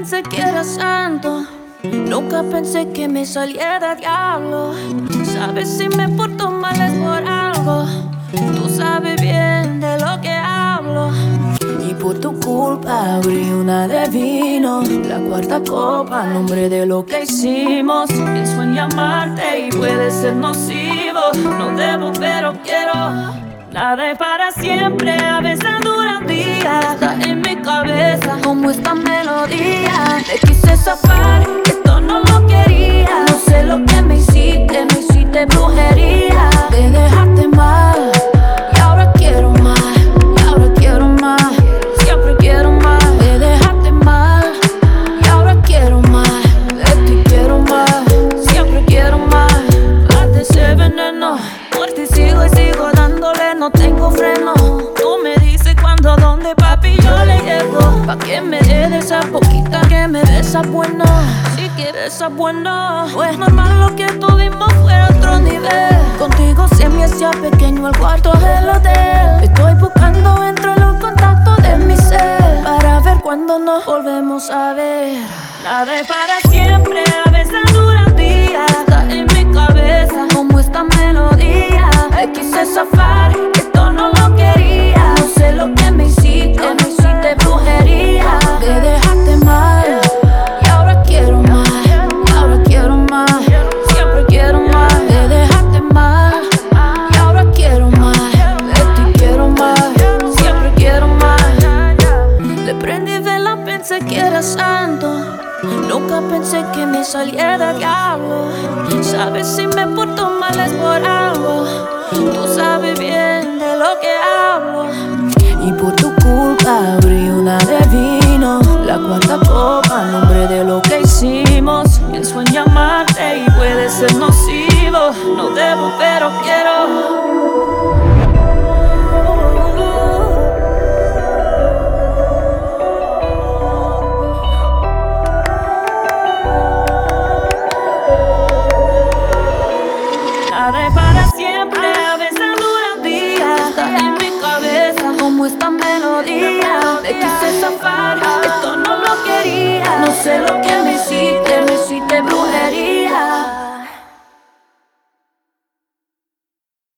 pensé que era santo. Nunca pensé que me saliera diablo. Sabes si me porto mal es por algo. Tú sabes bien de lo que hablo. Y por tu culpa abrí una de vino. La cuarta copa, nombre de lo que hicimos. Pienso en llamarte y puede ser nocivo. No debo, pero quiero. Nada es para siempre, a veces dura un día. Está en mi cabeza como esta melodía. Te zafar, esto no lo quería. No sé lo que me hiciste, me hiciste brujería. De dejarte mal, y ahora quiero más. Y ahora quiero más, siempre quiero más. De dejarte mal, y ahora quiero más. Ti quiero más, siempre quiero más. Date ese veneno, por ti sigo y sigo dándole, no tengo freno. Tú me dices cuándo, dónde, papi, yo le llego. Pa' que me dé de esa esa buena. Si quieres esa buena, no es normal lo que tuvimos fuera otro nivel. Contigo se me hacía pequeño el cuarto del hotel. Estoy buscando entre los contactos de mi ser para ver cuándo nos volvemos a ver. Nada es para siempre, santo. Nunca pensé que me saliera diablo. Sabes si me porto mal es por algo. Tú sabes bien de lo que hablo. Y por tu culpa abrí una de vino. La cuarta copa, nombre de lo que hicimos. Pienso en llamarte y puede ser nocivo. No debo, pero quiero. Como esta melodía.